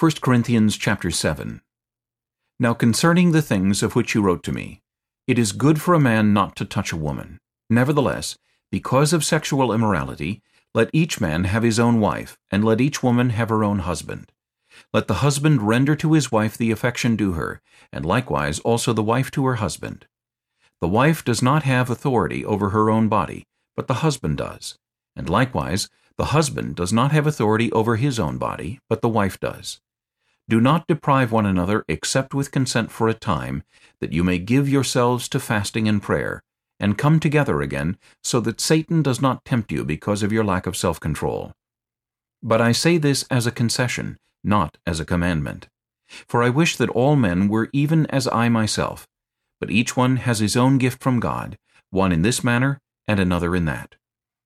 1 Corinthians chapter 7 Now concerning the things of which you wrote to me, it is good for a man not to touch a woman. Nevertheless, because of sexual immorality, let each man have his own wife, and let each woman have her own husband. Let the husband render to his wife the affection due her, and likewise also the wife to her husband. The wife does not have authority over her own body, but the husband does. And likewise, the husband does not have authority over his own body, but the wife does. Do not deprive one another except with consent for a time, that you may give yourselves to fasting and prayer, and come together again, so that Satan does not tempt you because of your lack of self-control. But I say this as a concession, not as a commandment. For I wish that all men were even as I myself, but each one has his own gift from God, one in this manner and another in that.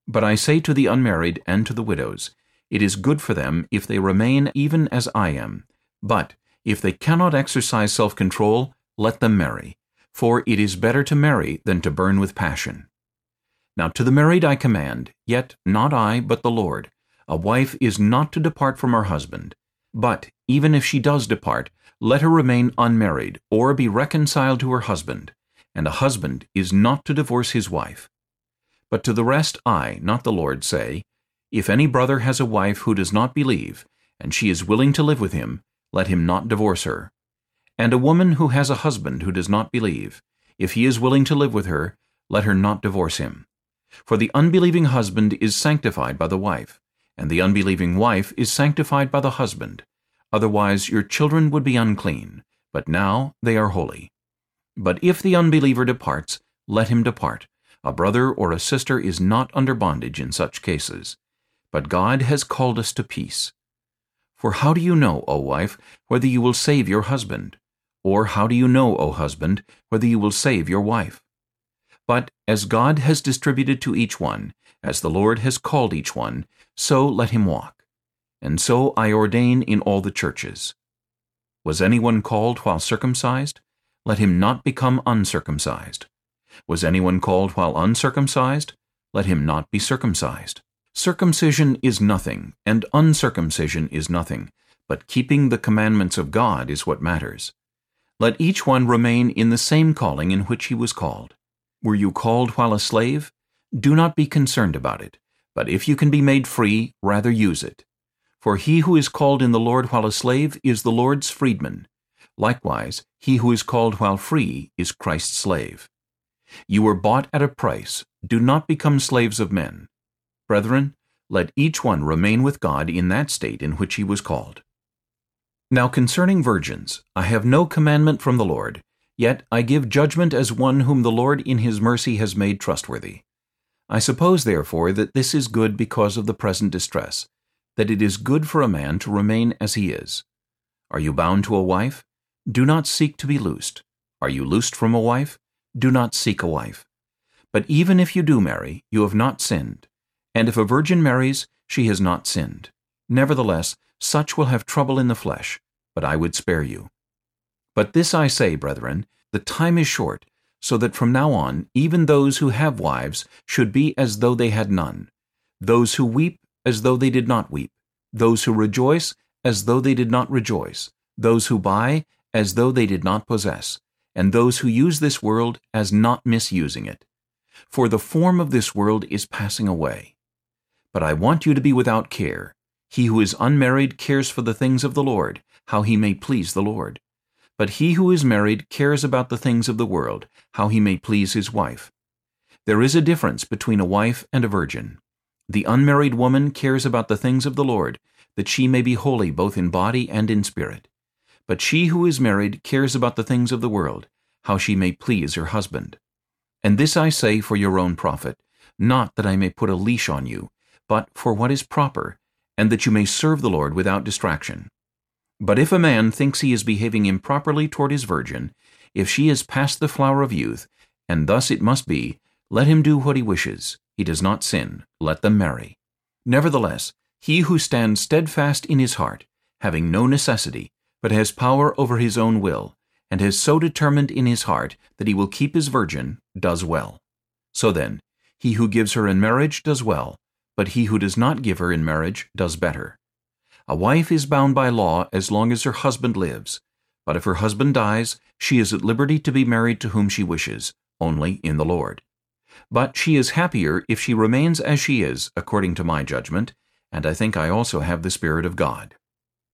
But I say to the unmarried and to the widows, It is good for them if they remain even as I am. But if they cannot exercise self-control, let them marry. For it is better to marry than to burn with passion. Now to the married I command, yet not I, but the Lord, a wife is not to depart from her husband. But even if she does depart, let her remain unmarried, or be reconciled to her husband. And a husband is not to divorce his wife. But to the rest I, not the Lord, say, If any brother has a wife who does not believe, and she is willing to live with him, let him not divorce her. And a woman who has a husband who does not believe, if he is willing to live with her, let her not divorce him. For the unbelieving husband is sanctified by the wife, and the unbelieving wife is sanctified by the husband. Otherwise your children would be unclean, but now they are holy. But if the unbeliever departs, let him depart. A brother or a sister is not under bondage in such cases. But God has called us to peace. For how do you know, O wife, whether you will save your husband? Or how do you know, O husband, whether you will save your wife? But as God has distributed to each one, as the Lord has called each one, so let him walk. And so I ordain in all the churches. Was anyone called while circumcised? Let him not become uncircumcised. Was anyone called while uncircumcised? Let him not be circumcised. Circumcision is nothing, and uncircumcision is nothing, but keeping the commandments of God is what matters. Let each one remain in the same calling in which he was called. Were you called while a slave? Do not be concerned about it, but if you can be made free, rather use it. For he who is called in the Lord while a slave is the Lord's freedman. Likewise, he who is called while free is Christ's slave. You were bought at a price. Do not become slaves of men. Brethren, let each one remain with God in that state in which he was called. Now concerning virgins, I have no commandment from the Lord, yet I give judgment as one whom the Lord in his mercy has made trustworthy. I suppose therefore that this is good because of the present distress, that it is good for a man to remain as he is. Are you bound to a wife? Do not seek to be loosed. Are you loosed from a wife? Do not seek a wife. But even if you do marry, you have not sinned. And if a virgin marries, she has not sinned. Nevertheless, such will have trouble in the flesh, but I would spare you. But this I say, brethren, the time is short, so that from now on even those who have wives should be as though they had none, those who weep as though they did not weep, those who rejoice as though they did not rejoice, those who buy as though they did not possess, and those who use this world as not misusing it. For the form of this world is passing away. But I want you to be without care. He who is unmarried cares for the things of the Lord, how he may please the Lord. But he who is married cares about the things of the world, how he may please his wife. There is a difference between a wife and a virgin. The unmarried woman cares about the things of the Lord, that she may be holy both in body and in spirit. But she who is married cares about the things of the world, how she may please her husband. And this I say for your own profit, not that I may put a leash on you, but for what is proper, and that you may serve the Lord without distraction. But if a man thinks he is behaving improperly toward his virgin, if she is past the flower of youth, and thus it must be, let him do what he wishes. He does not sin. Let them marry. Nevertheless, he who stands steadfast in his heart, having no necessity, but has power over his own will, and has so determined in his heart that he will keep his virgin, does well. So then, he who gives her in marriage does well, but he who does not give her in marriage does better. A wife is bound by law as long as her husband lives, but if her husband dies, she is at liberty to be married to whom she wishes, only in the Lord. But she is happier if she remains as she is, according to my judgment, and I think I also have the Spirit of God.